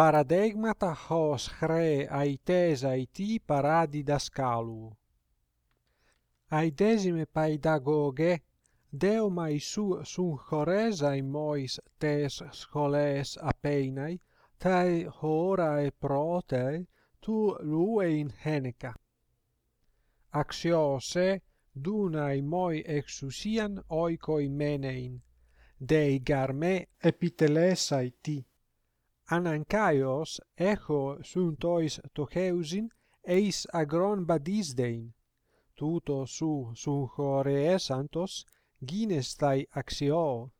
paradigmata hos chre aitesa iti paradi dascalu Aidesime paidagoge, deoma Isu sun choresain mois tes scholes apeinai, tai horae prote tu luein heneca. Axiose dunai moi exusian oikoi menein, dei garme epitelesai ti. Anankaios echo suntois tocheusin eis agron badisdein. Tuto su sun chorae santos ginestai axio.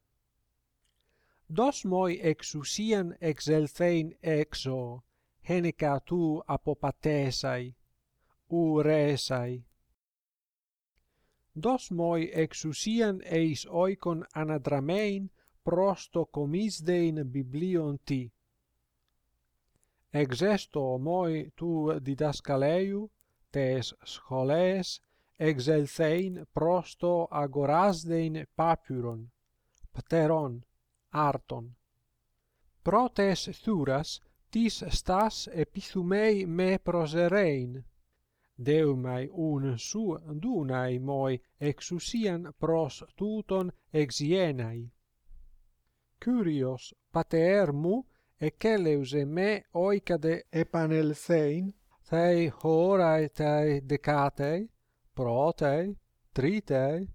Dos moi exusian exelthein exo, henica tu apopatesai, uresai. Dos moi exusian eis oikon anadramein prosto comisdein biblion ti exesto moi tu didascaleiu tes scholes exelthein prosto agorasdein papyron pteron arton. Protes thuras tis stas epithumei me proserein. Deumai un su dunai moi exousian pros tuton exienae curios patermu εκέλεουζε με οίκατε επανελθέν, θαί χώραε ταί δεκάτε, πρώτε, τρίτε,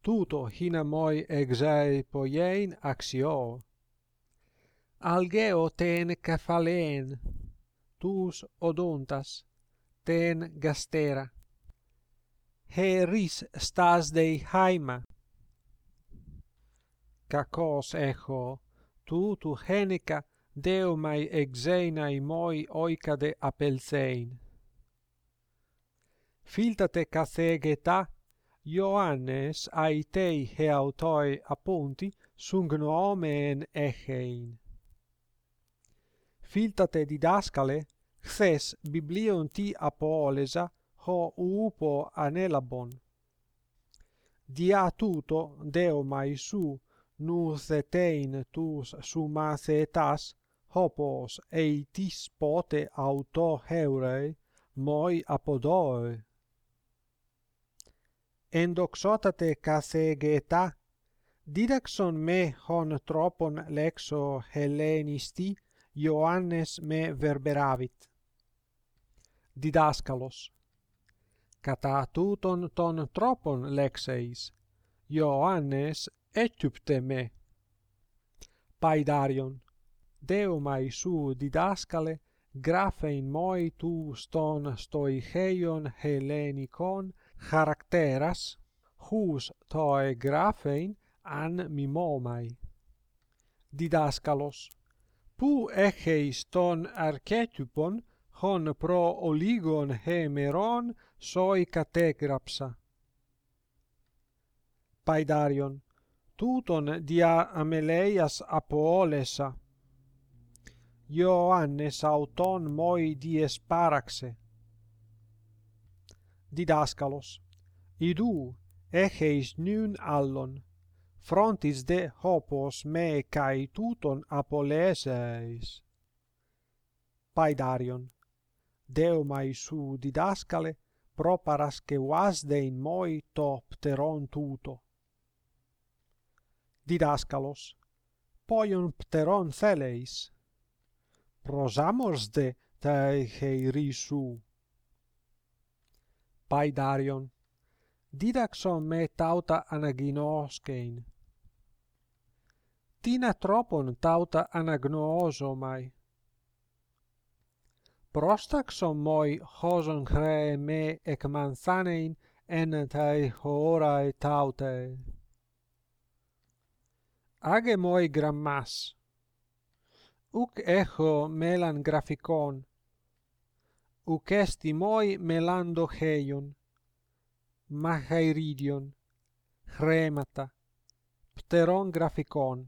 τούτο χίνα μόι εξαί ποιέν αξιό. Αλγέο τεν κεφαλέν, τους οδόντας, τεν γαστέρα. Χερίς στάς δεϊ χάιμα. Κακός έχω, τούτου χένικα, Deo mai exenai moi oicade apelsein. Filtate cathegeta, Ioannes aitei heautoi apunti nomen echein. Filtate didascale, xes biblion ti apolesa ho upo anelabon. Dia tuto deomai su, nu thetein tus sumacetas, hopos eitis pote auto heurei moi apodoi endoxotate casegeta didaxon me hon tropon lexo hellenisti Ioannes me verberavit didaskalos κατά τούτον των τρόπων lexeis Ιωάννες έτυπτε με. Παϊδάριον deumai su didascale graphein moi tu ston stoicheion hellenikon characteras hus toe graphein an mimomai didascalos. Pu echeis ton archetypon hon pro oligon hemeron soi categrapsa. Paidarion. Tuton dia ameleias apolesa Ioannes auton moi dies paraxe. Didaskalos. Idu, echeis nun allon, frontis de hopos me cae tuton apoleseis. Paidarion. Deumai su didascale proparas che in moi to pteron tuto. Didascalos. Poion pteron theleis, prosamosde tai heirisou. Paidarion, didaxon me tauta anaginoskein. Tina tropon tauta anagnoosomai. Prostaxon moi hoson hre me ec manthanein en tai horae tautae. Age moi grammas, uc echo melan graphicon, uc esti moi melando heion, machairidion, remata, pteron graphicon.